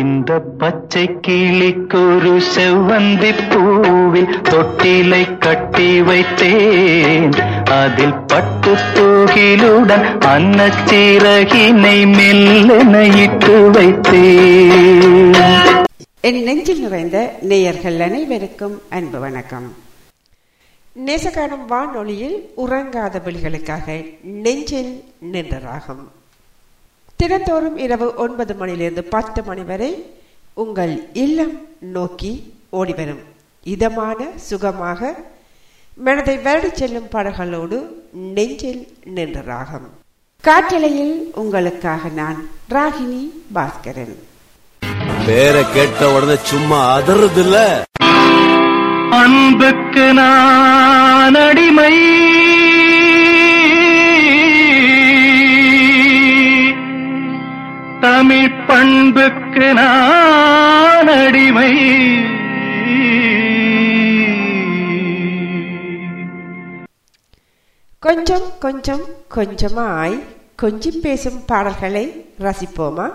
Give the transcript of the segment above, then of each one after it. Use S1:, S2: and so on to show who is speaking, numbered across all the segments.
S1: இந்த பச்சை கிளிக்கொரு செவ்வந்தி பூவில் தொட்டிலை கட்டி வைத்தேன். அதில் பட்டு தூகிலுடன் அன்னச்சிறகினை மெல்லென இட்டு வைத்தேன்.
S2: என் நெஞ்சில் நிறைந்த நேயர்கள் அனைவருக்கும் அன்பு வணக்கம். நேசகானம் வானொலியில் உறங்காத விழிகளுக்காக நெஞ்சில் நின்றராகும். தினந்தோறும் இரவு ஒன்பது மணியிலிருந்து பத்து மணி வரை உங்கள் இல்லம் நோக்கி ஓடிவரும். இதமான சுகமாக மனதை வருடிச் செல்லும் பாடல்களோடு நெஞ்சில் நின்ற ராகம். காற்றலையில் உங்களுக்காக நான் ராகினி பாஸ்கரன்.
S3: பேரை கேட்ட உடனே சும்மா அதறது இல்ல
S1: அன்புக்கு நான் அடிமை. தமிழ் பண்புக்கு நான் அடிமை
S2: கொஞ்சம் கொஞ்சம் கொஞ்சமாய் கொஞ்சி பேசும் பாடல்களை ரசிப்போமா?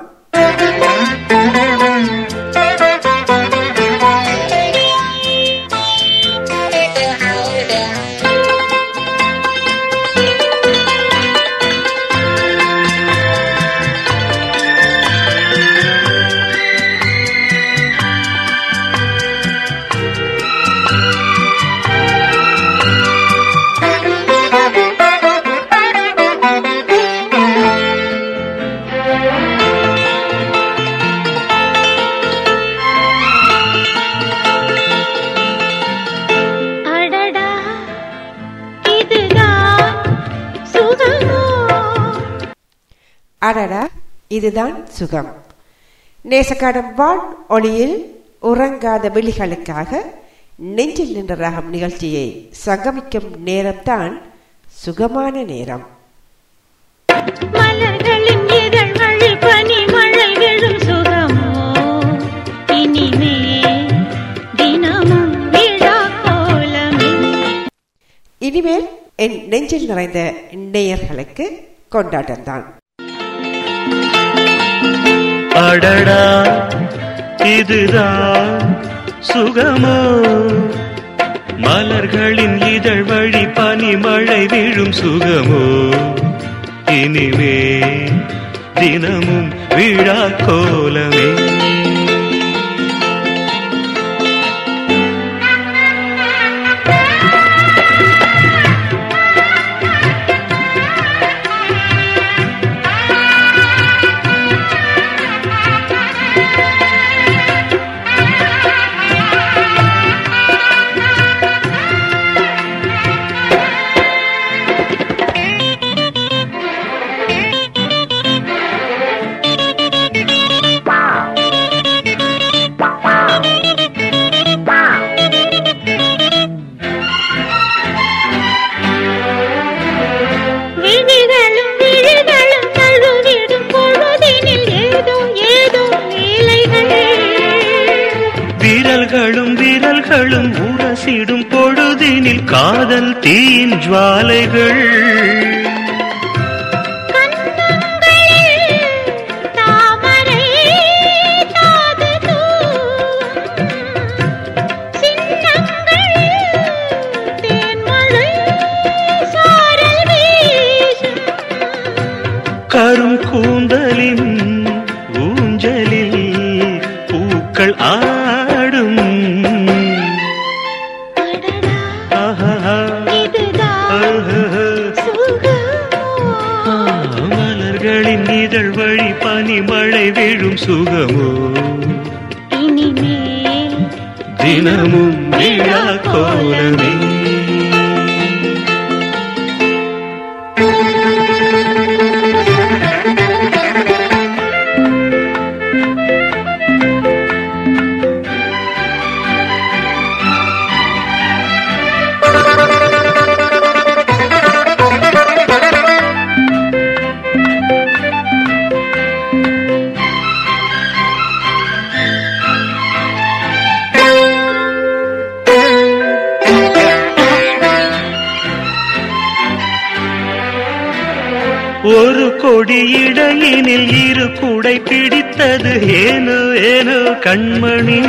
S4: அடடா இதுதான் சுகம்.
S2: நேசக்காடம் வான் ஒளியில் உறங்காத விழிகளுக்காக நெஞ்சில் நின்ற ராகம் நிகழ்ச்சியை சங்கமிக்கும் நேரம்தான் சுகமான நேரம்.
S4: மலர்களின் இதழ்களில் பனிமழை விழும் சுகமோ? இனிமே தினமும் விழா கோலமே.
S2: இனிமேல் என் நெஞ்சில் நிறைந்த நேயர்களுக்கு கொண்டாட்டம்தான்.
S1: அடடா இதுதான் சுகமோ? மலர்களின் இதழ் வழி பனிமழை விழும் சுகமோ? இனிமே தினமும் விழா கோலமே. ಜ್ವಾಲೆಗಳು ஒரு கொடி இடையினில் இரு குடை பிடித்து
S5: கிடைத்தது ஏனோ ஏனோ கண்மணி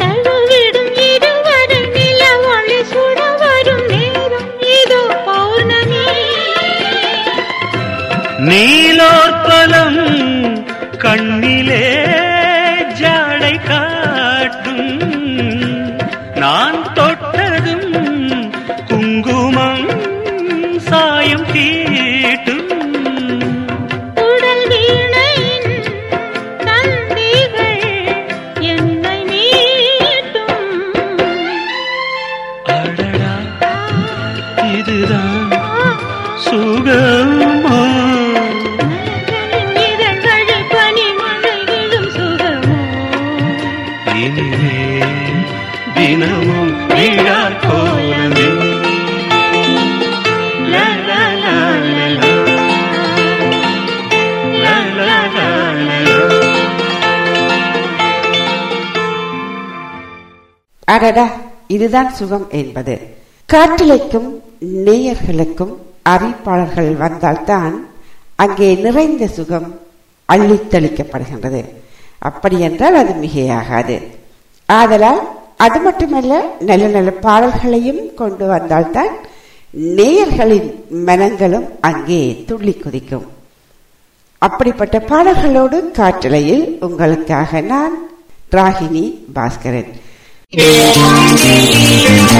S6: தழுவிடும் இருவரை
S5: அடடா இதுதான் சுகம்
S2: என்பது. காற்றலைக்கும் நேயர்களுக்கும் அறிவிப்பாளர்கள் வந்தால்தான் அங்கே நிறைந்த சுகம் அள்ளித்தளிக்கப்படுகின்றது. அப்படி என்றால் அது மிகையாகாது. ஆதலால் அது மட்டுமல்ல நல்ல நல்ல பாடல்களையும் கொண்டு வந்தால்தான் நேயர்களின் மனங்களும் அங்கே துள்ளி குதிக்கும். அப்படிப்பட்ட பாடல்களோடு காற்றலையில் உங்களுக்காக நான் ராகினி பாஸ்கரன்.
S5: 别啊啊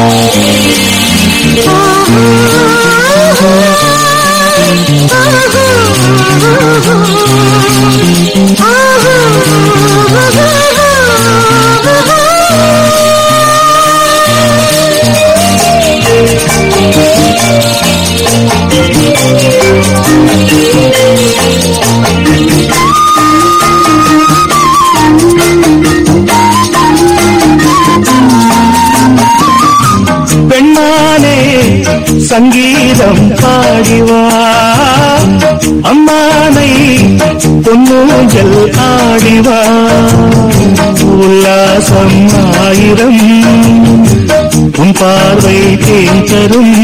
S5: 啊啊 சங்கீதம் பாடிவா. அம்மானை பொன்னூஞ்சல் ஆடிவா. உல்லாசம் ஆயிரம் உன் பார்வை தேன் தரும்.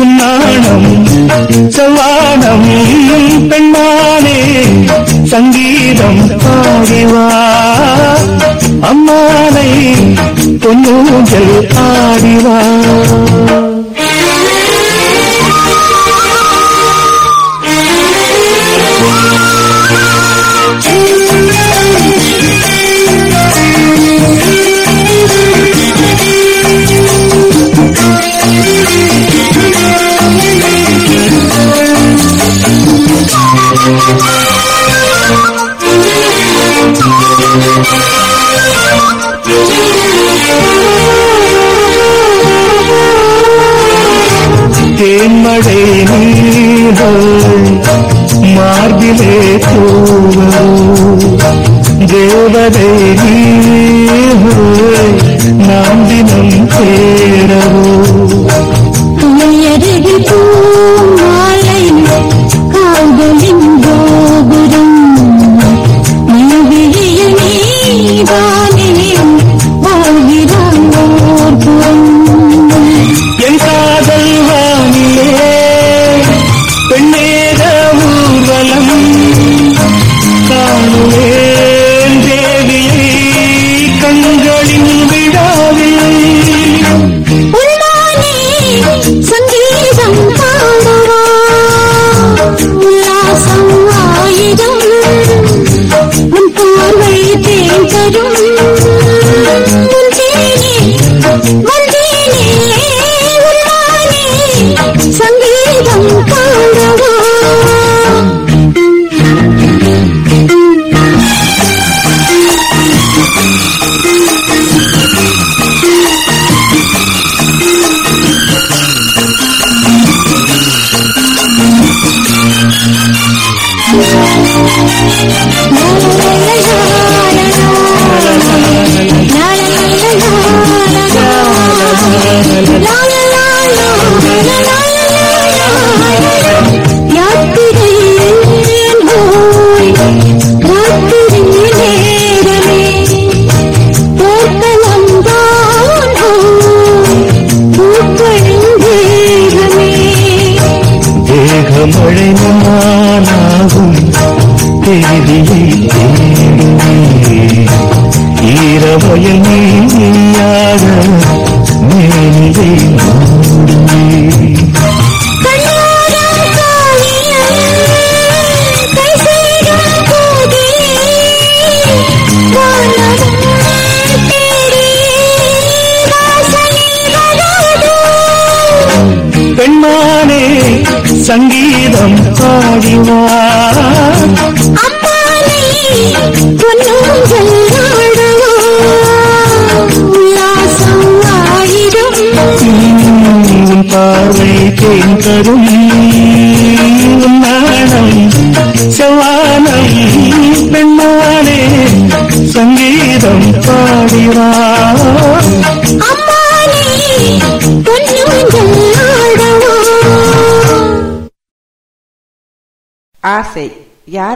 S5: உன்னாணம் செவ்வானம் பெண்மானே சங்கீதம் பாடிவா. அம்மானை பொன்னூஞ்சல் ஆடிவா. தேன்மழை நீர்கள் மார்பிலே தூவோ தேவதை நீர்கள் நாம் தினம் சேரவோ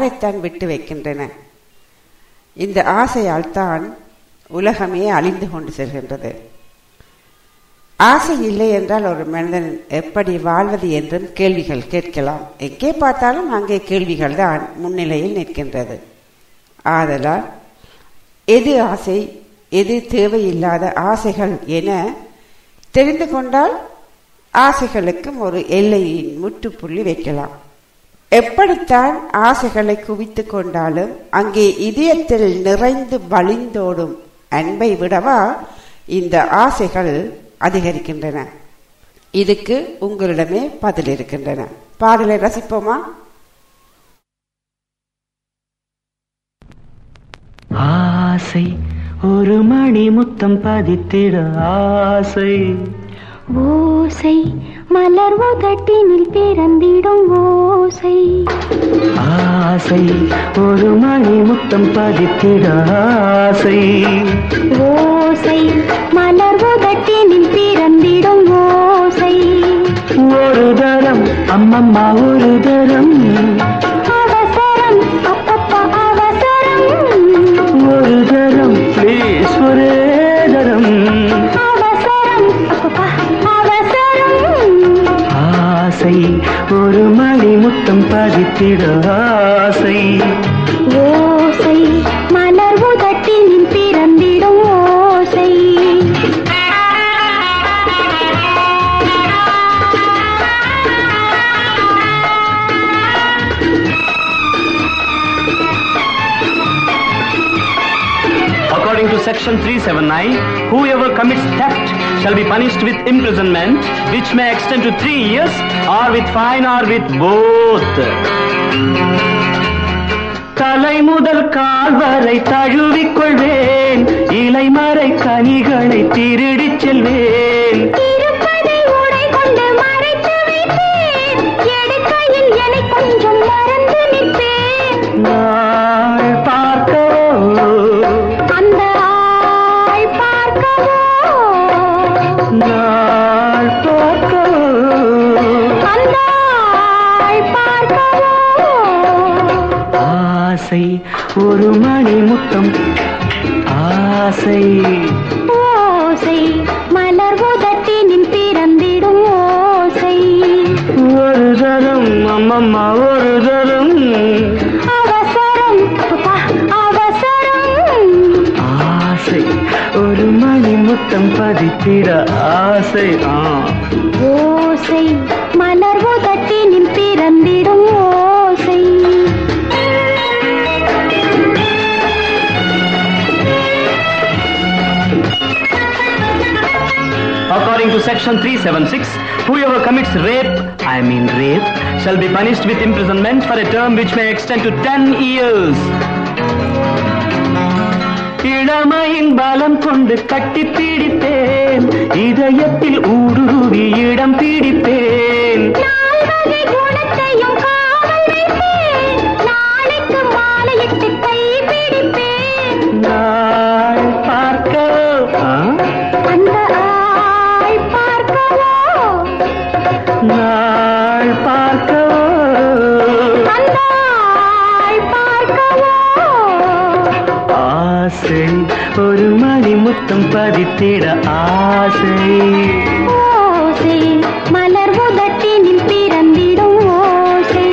S2: யாரைத்தான் விட்டு வைக்கின்றன. இந்த ஆசையால் தான் உலகமே அழிந்து கொண்டு செல்கின்றது. ஆசை இல்லை என்றால் ஒரு மனிதன் எப்படி வாழ்வது என்றும் கேள்விகள் கேட்கலாம். எங்கே பார்த்தாலும் அங்கே கேள்விகள் தான் முன்னிலையில் நிற்கின்றது. ஆதலால் எது ஆசை எது தேவையில்லாத ஆசைகள் என தெரிந்து கொண்டால் ஆசைகளுக்கும் ஒரு எல்லையின் முற்றுப்புள்ளி வைக்கலாம். எப்படித்தான் ஆசைகளை குவித்துக் கொண்டாலும் அங்கே இதயத்தில் நிறைந்து வழிந்தோடும் அன்பை விடவா இந்த ஆசைகள் அதிகரிக்கின்றன. இதுக்கு உங்களிடமே பதில் இருக்கின்றன. பாடலை ரசிப்போமா?
S1: ஆசை ஒரு மணி முத்தம் பதித்திட ஆசை.
S4: ஓசை. மலர் உதட்டினில் பிறந்திடும் ஓசை.
S1: ஆசை. ஒரு மணி முத்தம் பதித்திட ஆசை.
S4: ஓசை. மலர் உதட்டினில் பிறந்திடும் ஓசை.
S1: ஒரு தரம் அம்மம்மா ஒரு தரம்.
S4: அவசரம் அப்பப்பா அவசரம்.
S1: ஒரு தரம் ப்ளீஸ் ஒரே ஆசை. ஒரு மணி முத்தம் பதித்திட ஆசை.
S4: ஓசை. மலர் உதட்டினில் பிறந்திடும் ஓசை.
S7: Section 379, whoever commits theft shall be punished with imprisonment, which may extend to three years, or with fine, or with both. தலை முதல் கால் வரை தழுவிக் கொள்வேன் இலைமறை கனிகளை திருடிச் செல்வேன்
S1: ஆசை
S4: ஓசை
S7: section 376, whoever commits rape, I mean rape, shall be punished with imprisonment for a term which may extend to 10 years.
S1: இளமையின் பலம் கொண்டு கட்டி பிடித்தேன் இதயத்தில் ஊடுருவி இடம் பிடிப்பேன் ஒரு மணி முத்தம் பதித்திட ஆசை.
S4: ஓசை மலர் உதட்டினில் பிறந்திடும் ஓசை.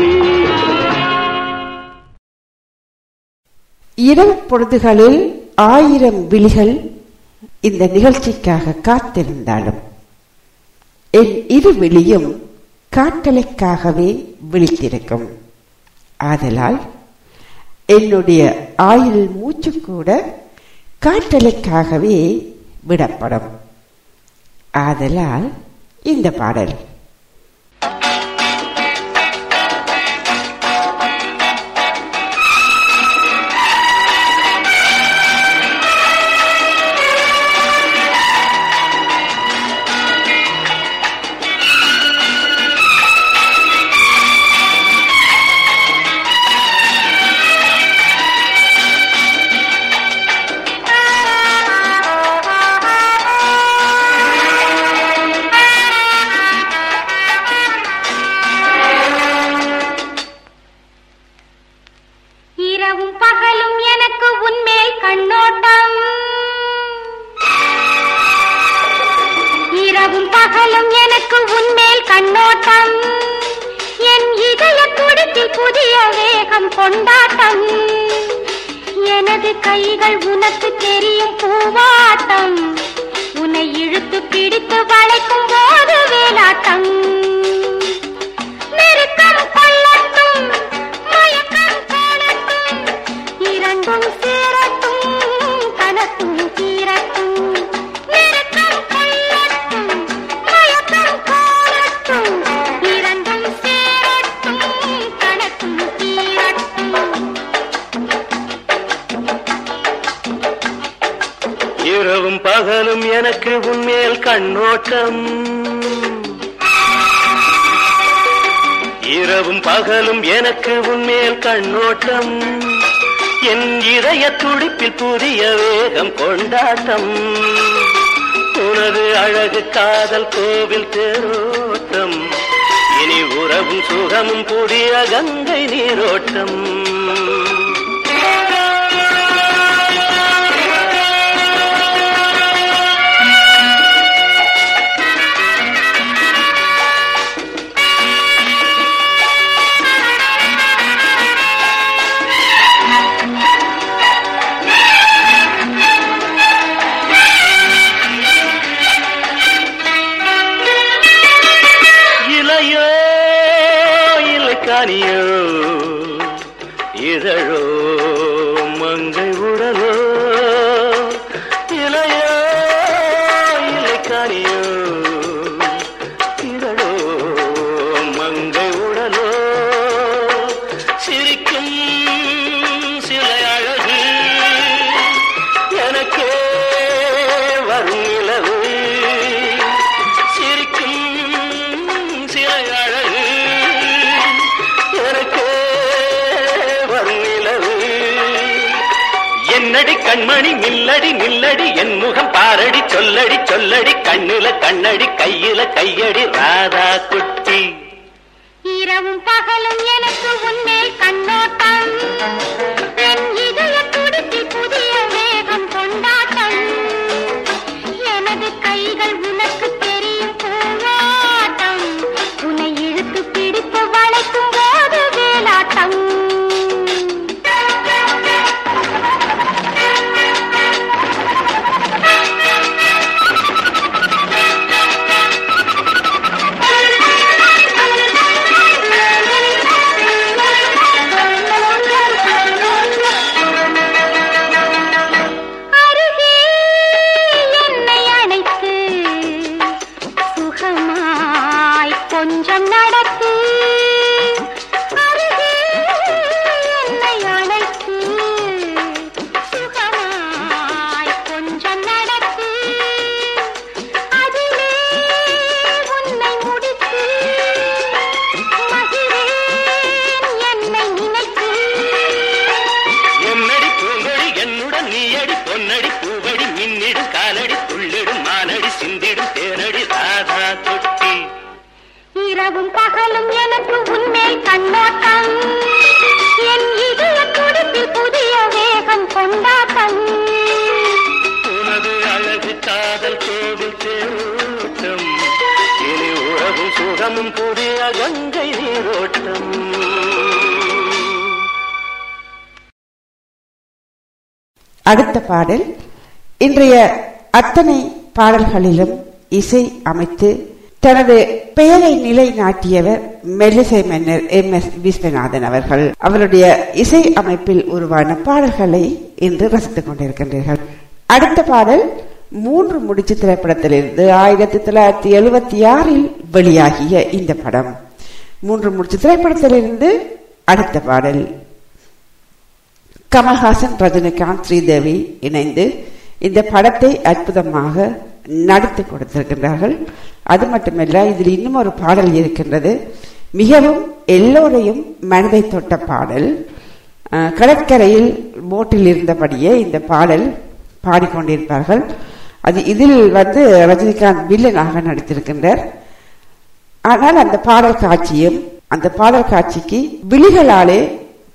S2: இரவு பொழுதுகளில் ஆயிரம் விழிகள் இந்த நிகழ்ச்சிக்காக காத்திருந்தாலும் என் இரு விழியும் காட்டலைக்காகவே விழித்திருக்கும். ஆதலால் என்னுடைய ஆயுள் மூச்சு கூட காற்றலுக்காகவே விடப்படும். ஆதலால் இந்த பாடல்.
S4: எனக்கு உன்மேல் கண்ணோட்டம். என் இதய துடிப்பில் புதிய வேகம் கொண்டாட்டம்.
S1: உனது அழகு காதல் கோவில் தேரோட்டம். இனி உறவும் சுகமும் புதிய கங்கை நீரோட்டம். கண்மணி நில்லடி நில்லடி என் முகம் பாரடி சொல்லடி சொல்லடி கண்ணுல கண்ணடி கையில கையடி ராதா குட்டி
S4: இரவும் பகலும் எனக்கு உன்மேல் கண்ணோட்டம்.
S2: அடுத்த பாடல். இன்றைய அத்தனை பாடல்களிலும் இசை அமைத்து தனது பெயரை நிலைநாட்டியவர் மெல்லிசை மன்னர் எம். எஸ். விஸ்வநாதன் அவர்கள். அவருடைய இசை அமைப்பில் உருவான பாடல்களை இன்று ரசித்துக் கொண்டிருக்கின்றீர்கள். அடுத்த பாடல் மூன்று முடிச்சு திரைப்படத்திலிருந்து ஆயிரத்தி தொள்ளாயிரத்தி எழுபத்தி ஆறில் வெளியாகிய இந்த படம். மூன்று முடிச்சு திரைப்படத்திலிருந்து அடுத்த பாடல். கமல்ஹாசன் ரஜினிகாந்த் ஸ்ரீதேவி இணைந்து இந்த படத்தை அற்புதமாக நடத்தி கொடுத்திருக்கின்றார்கள். அது மட்டுமல்ல இதில் இன்னும் ஒரு பாடல் இருக்கின்றது. மிகவும் எல்லோரையும் மனதை தொட்ட பாடல். கடற்கரையில் போட்டில் இருந்தபடியே இந்த பாடல் பாடிக்கொண்டிருப்பார்கள். அது இதில் வந்து ரஜினிகாந்த் வில்லனாக நடித்திருக்கின்றார். ஆனால் அந்த பாடல் காட்சியும் அந்த பாடல் காட்சிக்கு விழிகளாலே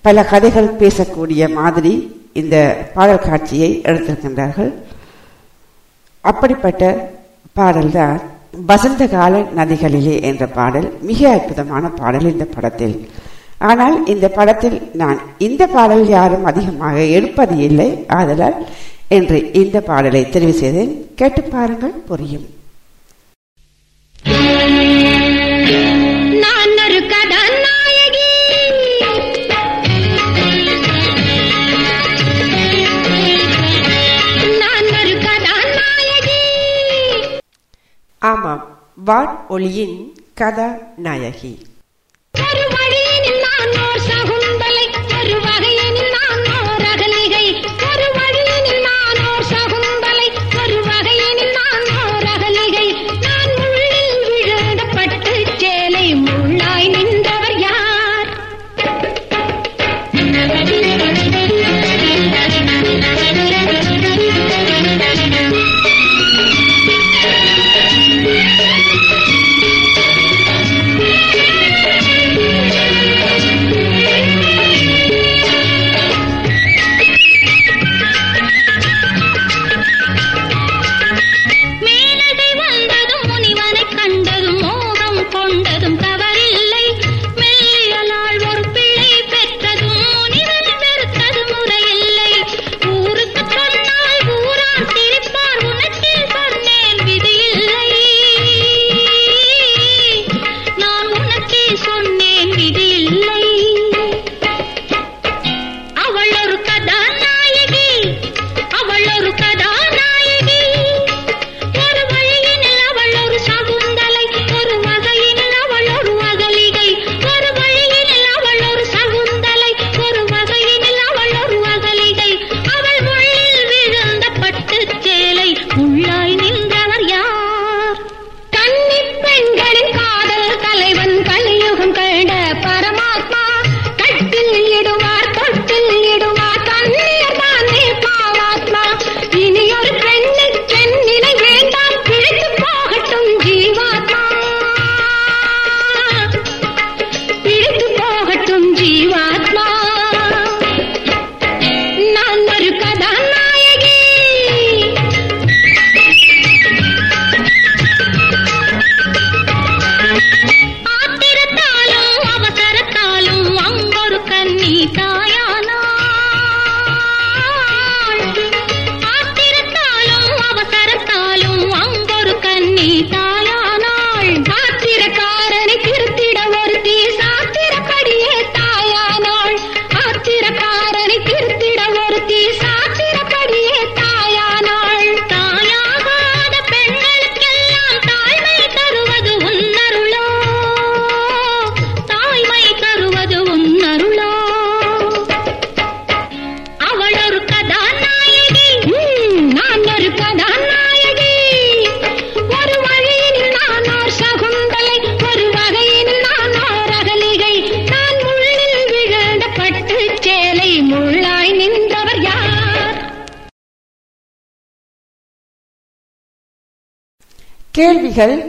S2: பல கதைகள் பேசக்கூடிய மாதிரி இந்த பாடல் காட்சியை எடுத்திருக்கின்றார்கள். அப்படிப்பட்ட பாடல்தான் வசந்த கால நதிகளிலே என்ற பாடல் மிக அற்புதமான பாடல் இந்த படத்தில். ஆனால் இந்த படத்தில் நான் இந்த பாடல் யாரும் அதிகமாக எடுப்பது இல்லை. ஆதலால் என்று இந்த பாடலை தெரிவு செய்தேன். கேட்டு பாருங்கள் புரியும்.
S4: நான்
S2: ஆமாம் வான் ஒளியின் கதாநாயகி
S4: ஒரு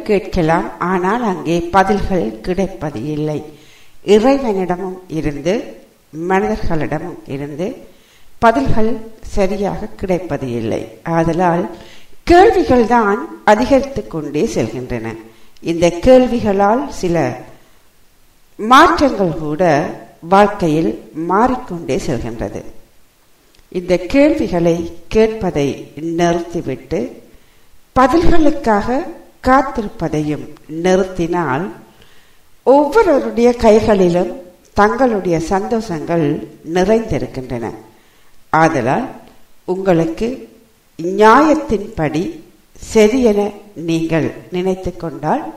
S2: கேட்கலாம். ஆனால் அங்கே பதில்கள் கிடைப்பது இல்லை. இறைவனிடமும் இருந்து மனிதர்களிடமும் இருந்து பதில்கள் சரியாக கிடைப்பது இல்லை. ஆதலால் கேள்விகள் தான் அதிகரித்துக் கொண்டே செல்கின்றன. இந்த கேள்விகளால் சில மாற்றங்கள் கூட வாழ்க்கையில் மாறிக்கொண்டே செல்கின்றது. இந்த கேள்விகளை கேட்பதை நிறுத்திவிட்டு பதில்களுக்காக காத்திருப்பதையும் நிறுத்தினால் ஒவ்வொருவருடைய கைகளிலும் தங்களுடைய சந்தோஷங்கள் நிறைந்திருக்கின்றன. ஆதலால் உங்களுக்கு நியாயத்தின்படி சரியென நீங்கள் நினைத்து கொண்டால்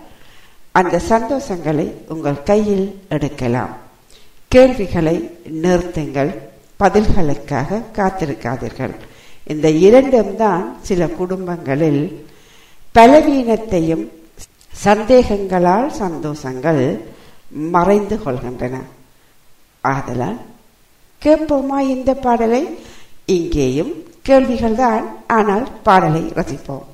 S2: அந்த சந்தோஷங்களை உங்கள் கையில் எடுக்கலாம். கேள்விகளை நிறுத்துங்கள். பதில்களுக்காக காத்திருக்காதீர்கள். இந்த இரண்டும் தான் சில குடும்பங்களில் பலவீனத்தையும் சந்தேகங்களால் சந்தோஷங்கள் மறைந்து கொள்கின்றன. ஆதலால் கேட்போமா இந்த பாடலை? இங்கேயும் கேள்விகள்தான். ஆனால் பாடலை ரசிப்போம்.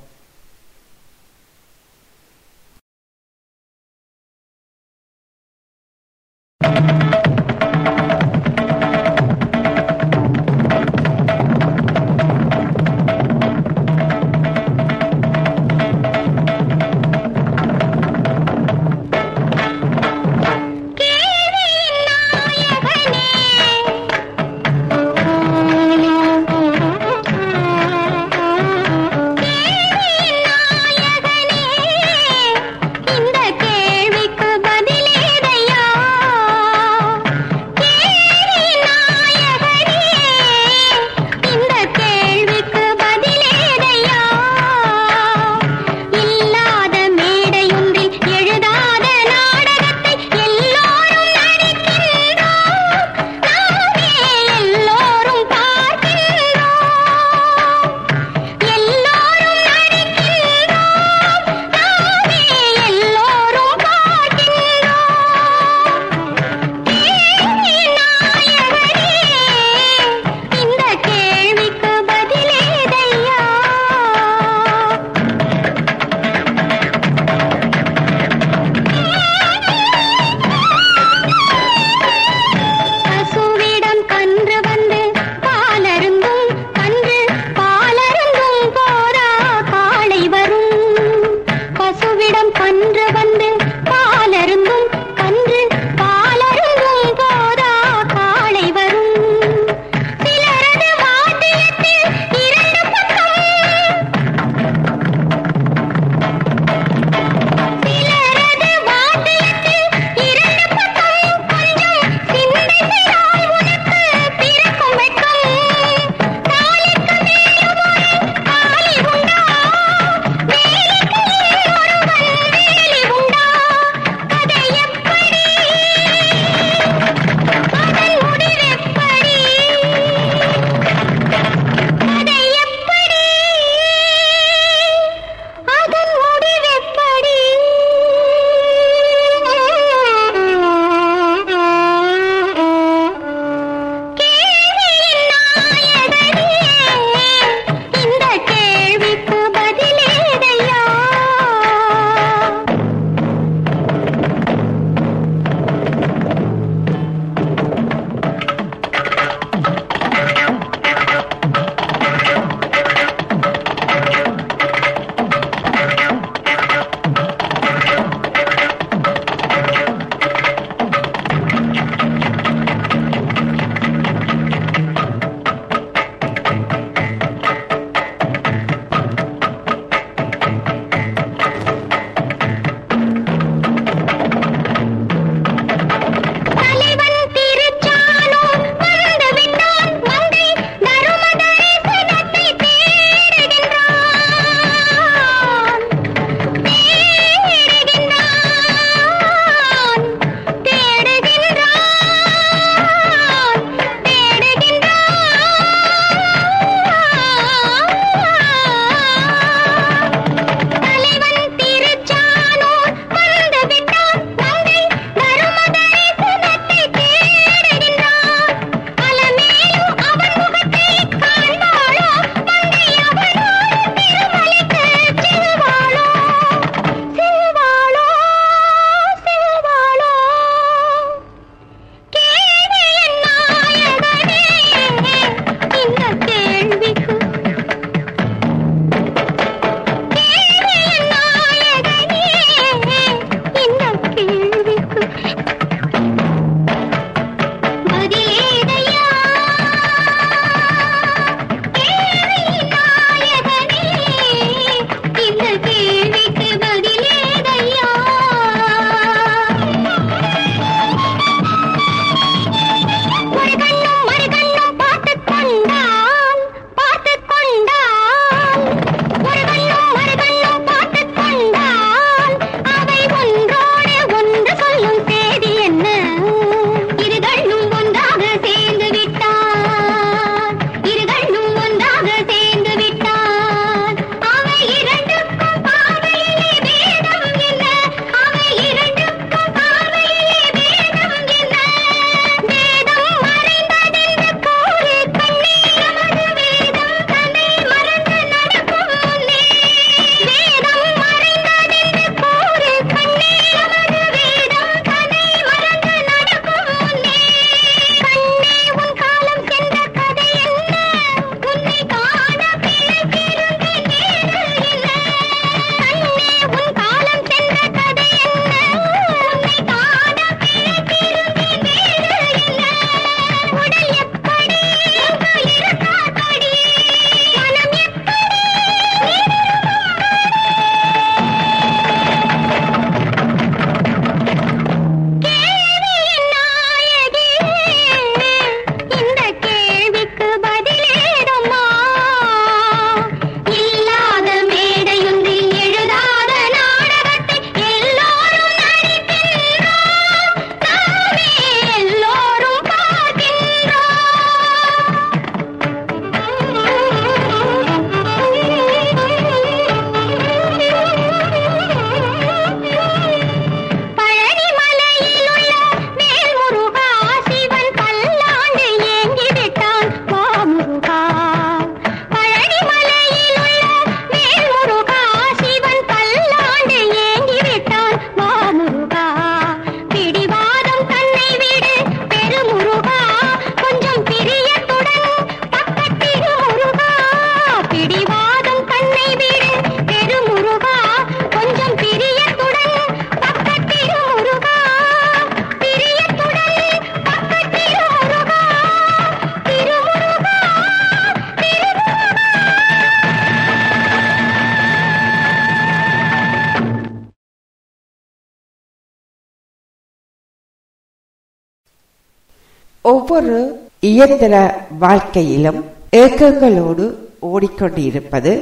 S2: இயந்திர வாழ்க்கையிலும் ஏக்கங்களோடு ஓடிக்கொண்டிருப்பது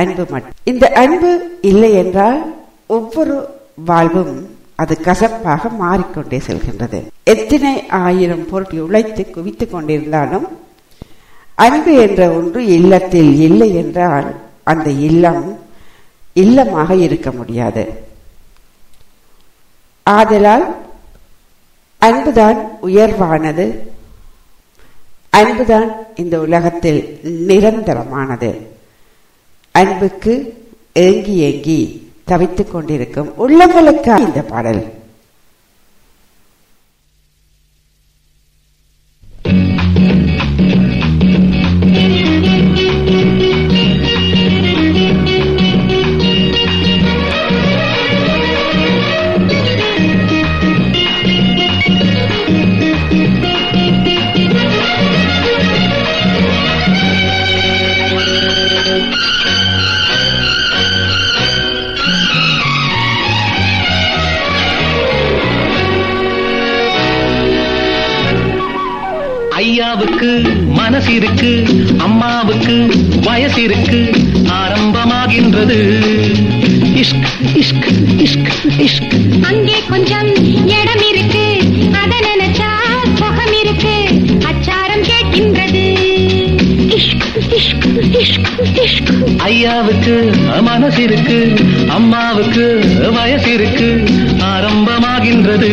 S2: அன்பு மட்டும். இந்த அன்பு இல்லை என்றால் ஒவ்வொரு வாழ்வும் அது கசப்பாக மாறிக்கொண்டே செல்கின்றது. எத்தனை ஆயிரம் பொருட்கள் உழைத்து குவித்துக் கொண்டிருந்தாலும் அன்பு என்ற ஒன்று இல்லத்தில் இல்லை என்றால் அந்த இல்லம் இல்லமாக இருக்க முடியாது. ஆதலால் அன்புதான் உயர்வானது அன்புதான் இந்த உலகத்தில் நிரந்தரமானது. அன்புக்கு ஏங்கி ஏங்கி தவித்துக் கொண்டிருக்கும் உள்ளங்களுக்கு இந்த பாடல்.
S8: அம்மாவுக்கு வயசு இருக்கு ஆரம்பமாகின்றது. இஷ்க் இஷ்க் இஷ்க் இஷ்க்.
S4: அங்கே கொஞ்சம் இடம் இருக்கு. அத நினைச்சா சுகம் இருக்கு. அச்சாரம் கேட்கின்றது.
S8: ஐயாவுக்கு மனசு இருக்கு அம்மாவுக்கு வயசு இருக்கு ஆரம்பமாகின்றது.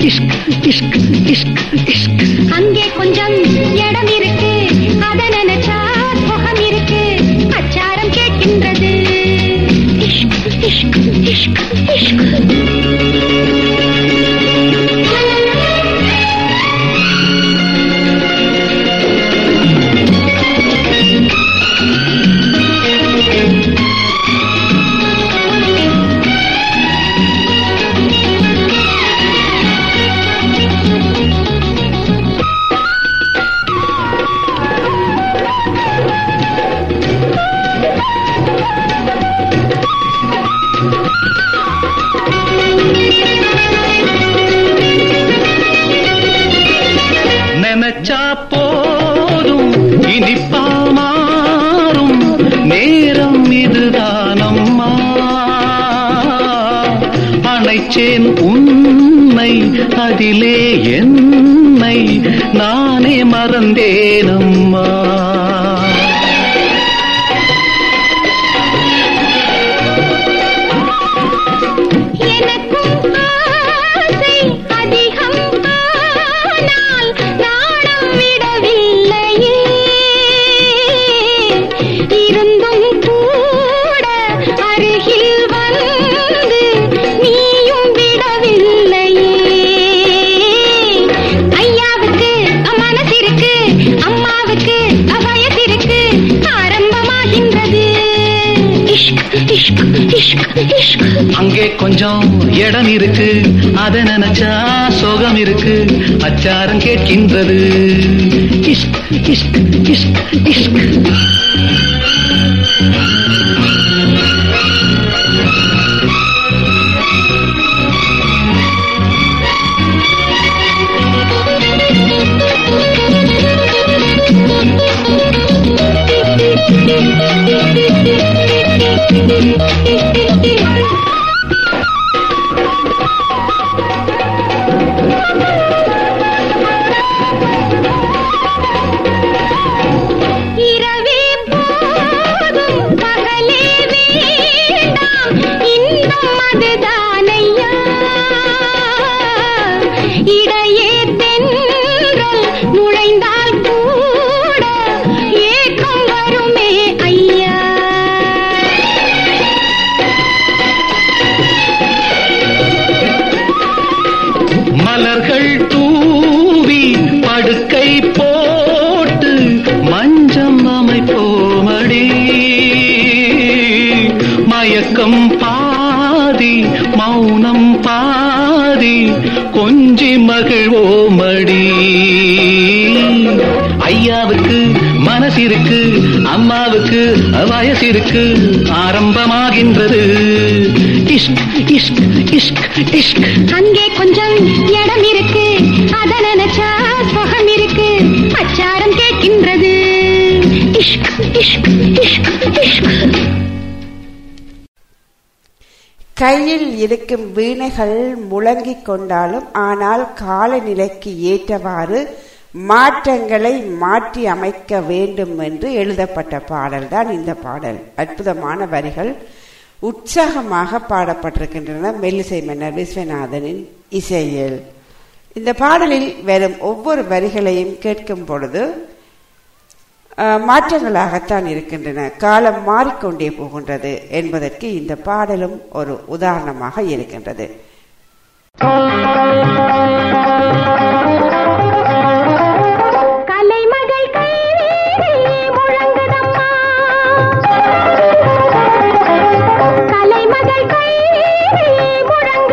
S8: இஷ்க் இஷ்க் இஷ்க் இஷ்க்.
S4: அங்கே கொஞ்சம் இடம் இருக்கு. அத நினைச்சா முகம் இருக்கு. அச்சாரம் கேட்கின்றது. இஷ்க் இஷ்க் இஷ்க் இஷ்க்.
S8: சோகம் இருக்கு. அச்சாரம் கேட்கின்றது. இஷ்க் இஷ்க் இஷ்க் இஷ்க். அம்மாவுக்கு வயசிற்கு ஆரம்பமாகின்றது. இஷ்க் இஷ்க் இஷ்க் இஷ்க்.
S4: அங்கே கொஞ்சம் இடம் இருக்கு. அத நினைச்சா சுகம் இருக்கு. பச்சாரம் கேட்கின்றது.
S9: இஷ்க் இஷ்க் இஷ்க் இஷ்க்.
S4: கையில் இருக்கும் வீணைகள் முழங்கிக் கொண்டாலும் ஆனால் காலநிலைக்கு ஏற்றவாறு மாற்றங்களை மாற்றி அமைக்க வேண்டும் என்று எழுதப்பட்ட பாடல்தான் இந்த பாடல். அற்புதமான வரிகள் உற்சாகமாக பாடப்பட்டிருக்கின்றன. மெல்லிசை மன்னர் விஸ்வநாதனின் இசையில். இந்த பாடலில் வரும் ஒவ்வொரு வரிகளையும் கேட்கும் பொழுது மாற்றங்களாகத்தான் இருக்கின்றன. காலம் மாறிக்கொண்டே போகின்றது என்பதற்கு இந்த பாடலும் ஒரு உதாரணமாக இருக்கின்றது. முழங்க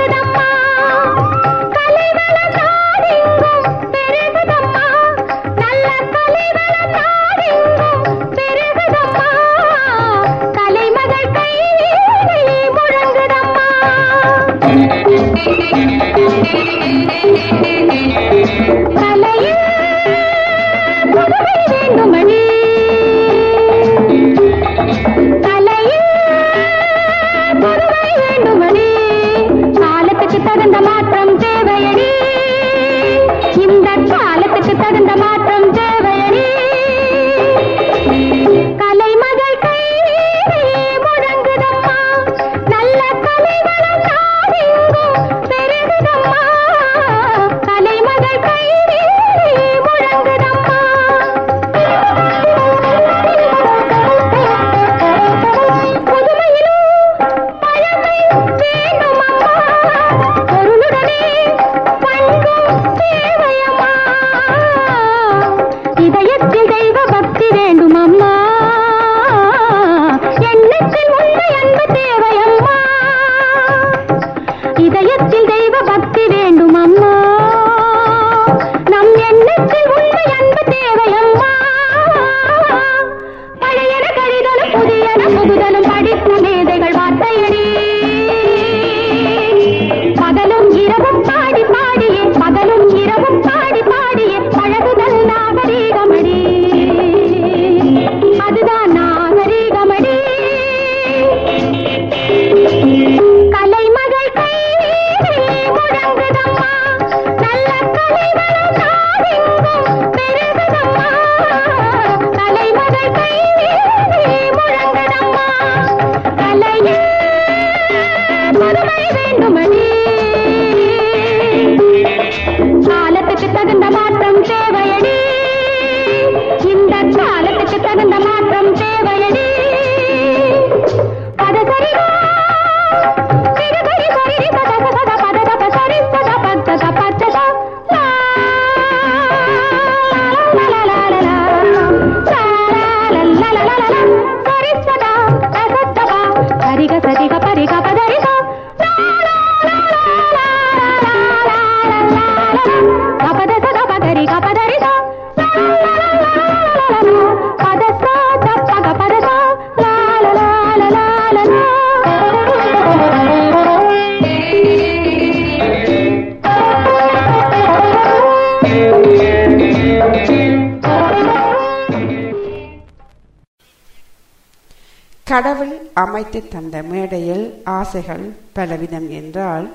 S4: அமைத்து தந்த மேடையில் ஆசைகள் பலவிதம் என்றால்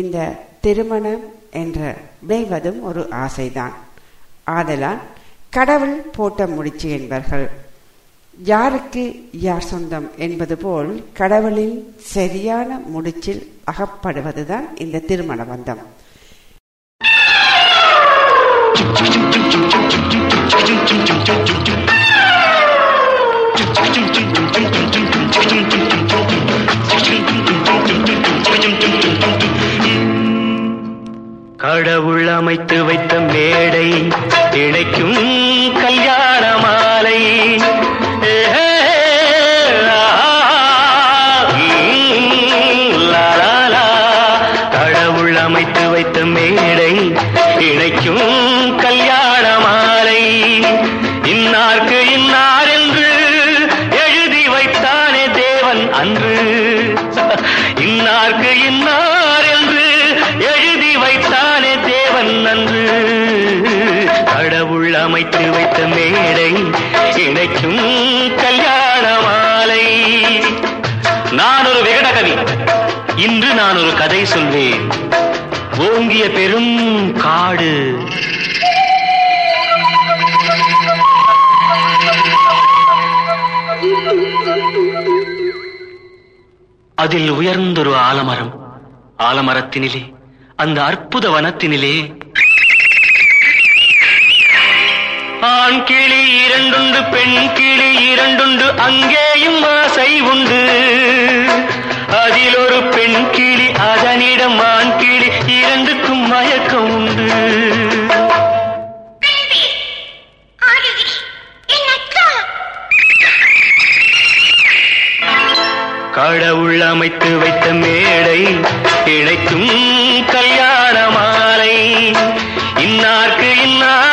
S4: இந்த திருமணம் என்ற விளைவதும் ஒரு ஆசைதான். ஆதலால் கடவுள் போட்ட முடிச்சு என்பர்கள். யாருக்கு யார் சொந்தம் என்பது போல் கடவுளின் சரியான முடிச்சில் அகப்படுவதுதான் இந்த திருமண பந்தம்.
S1: Thank you. கடவுள் அமைத்து வைத்த மேடை இழைக்கும் கல்யாண மாலை. வைத்து வைத்த மேடை இணைக்கும் கல்யாண மாலை. நான் ஒரு விகடகவி இன்று நான் ஒரு கதை சொல்வேன். ஓங்கிய பெரும் காடு. அதில் உயர்ந்தொரு ஆலமரம். ஆலமரத்தினிலே அந்த அற்புத வனத்தினிலே ஆண் கிளி இரண்டுண்டு பெண் கிளி இரண்டுண்டு அங்கேயும் ஆசை உண்டு. அதில் ஒரு பெண் கிளி அதனிடம் ஆண் கிளி இரண்டுக்கும் மயக்கம் உண்டு. கடவுள் அமைத்து வைத்த மேடை இணைக்கும் கல்யாண மாலை. இன்னார்க்கு இன்னார்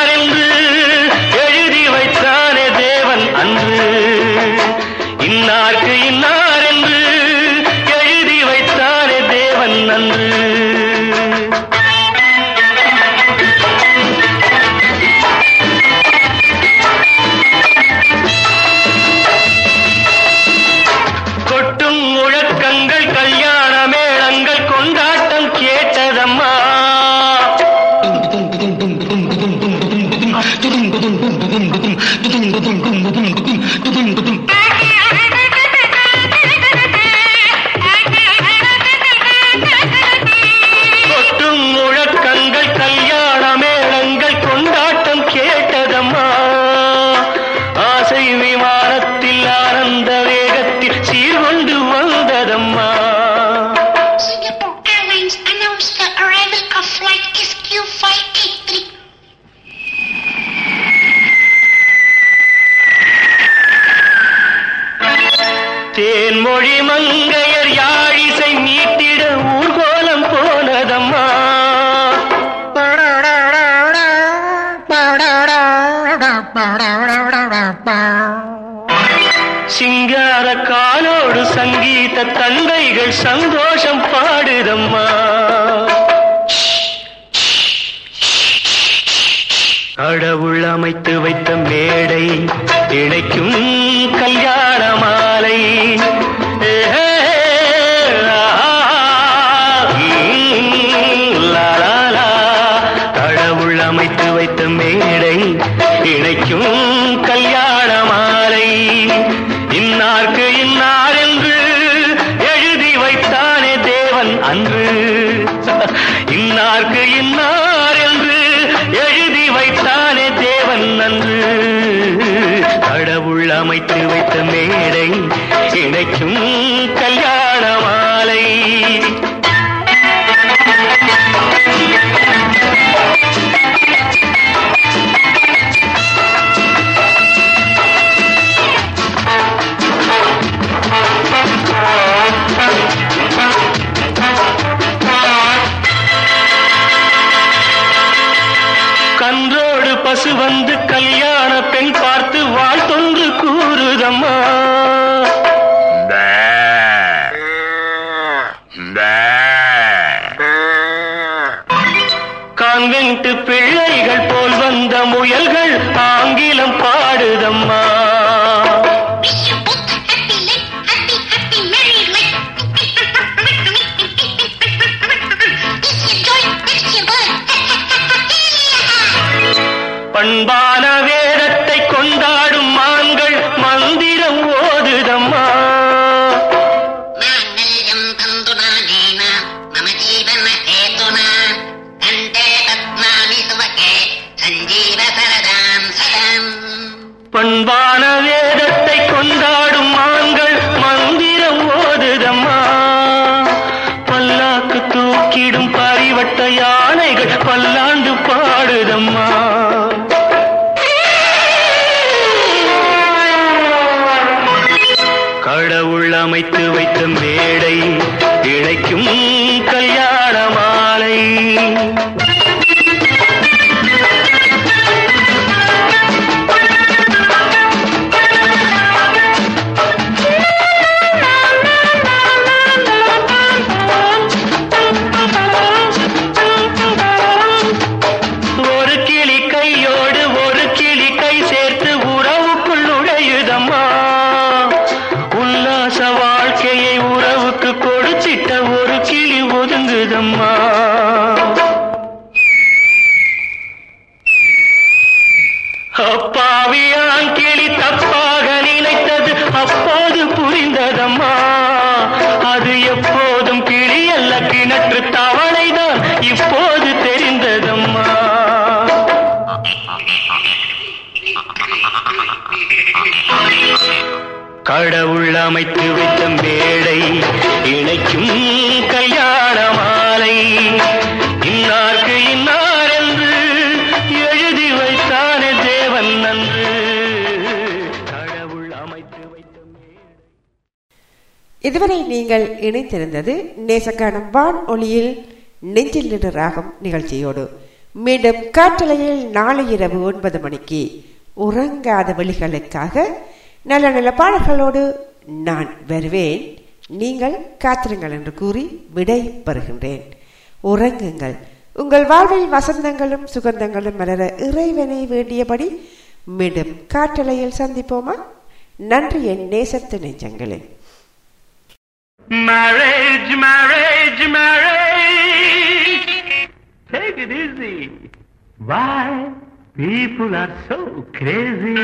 S1: அமைத்து வைத்த மேடை இணைக்கும் கல்யாண மாலை. இன்னார்க்கு இன்னார் என்று எழுதி வைத்தானே தேவன் நன்று கடவுள் அமைத்து வைத்த மேடை.
S2: இதுவரை நீங்கள் இணைத்திருந்தது நேசக்கான வான் ஒளியில் நெஞ்சில் நின்று ராகம் நிகழ்ச்சியோடு. மீண்டும் காற்றலையில் நாளை இரவு ஒன்பது மணிக்கு உறங்காத வழிகளுக்காக நல்ல நல்ல பாடல்களோடு நான் வருவேன் நீங்கள் காத்திருங்கள் என்று கூறி விடை பெறுகின்றேன் உறங்குங்கள் உங்கள் வாழ்வில் வசந்தங்களும் சுகந்தங்களும் மலர இறைவனை வேண்டியபடி மீண்டும் காற்றலையில் சந்திப்போமா நன்றி என் நேசத்து நெஞ்சங்களே
S1: Marriage, marriage, marriage. Take it easy. Why people are so crazy?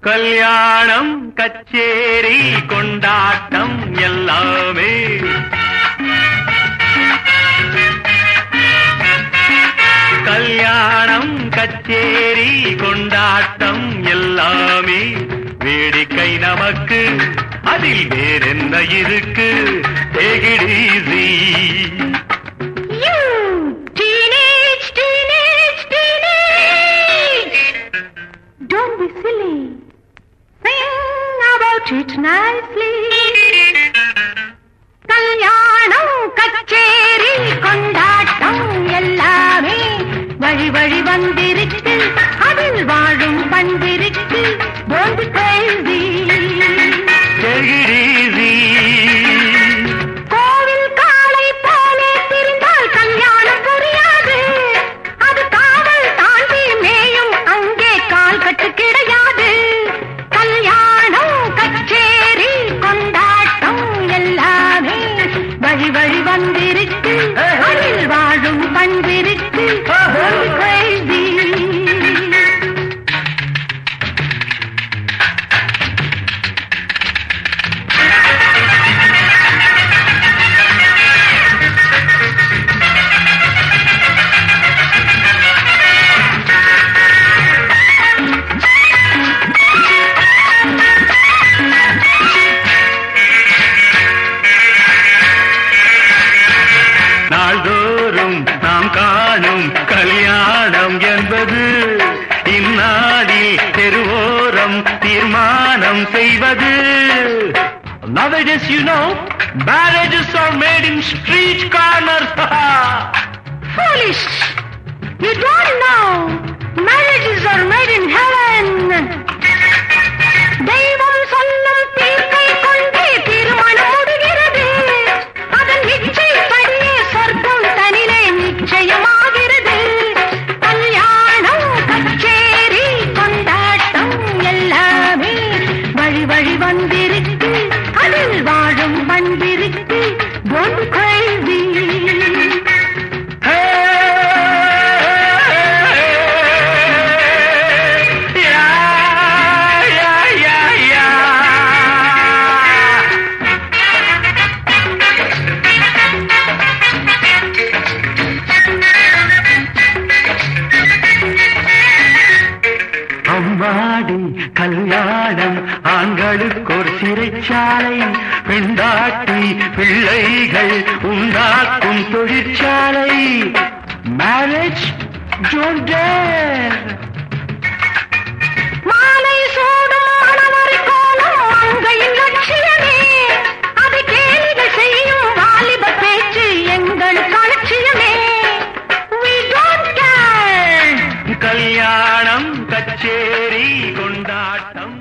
S1: கல்யாணம் கச்சேரி கொண்டாட்டம் எல்லாமே. கல்யாணம் கச்சேரி கொண்டாட்டம் எல்லாமே. வேடிக்கை நமக்கு அதில் வேறென்ன இருக்கு? Take
S4: Don't be silly. Sing about it nicely. கல்யாணம் கச்சேரி கொண்டாட்டம் எல்லாமே வழி வழி வந்திருக்கு. அதில் வாழும் பண்பிருக்கு
S1: போது கேள்வி. தீர்மானம் செய்வது Nowadays, you know, marriages are made in street corners.
S4: Foolish! You don't know. Marriages are made in heaven. தெய்வம் சொல்லும் தீர்ப்பை
S1: சிறைச்சாலை பெண்டாட்டி பிள்ளைகள் உண்டாக்கும் தொழிற்சாலை. மேரேஜ் டேர்
S4: மாலை சூடும் மணவரை கோலம் மங்கையின் லட்சியமே. அது கேலிகள் செய்யும் வாலிப பேச்சு எங்களுக்கு அலட்சியமே. We don't care.
S1: கல்யாணம் கச்சேரி கொண்டாட்டம்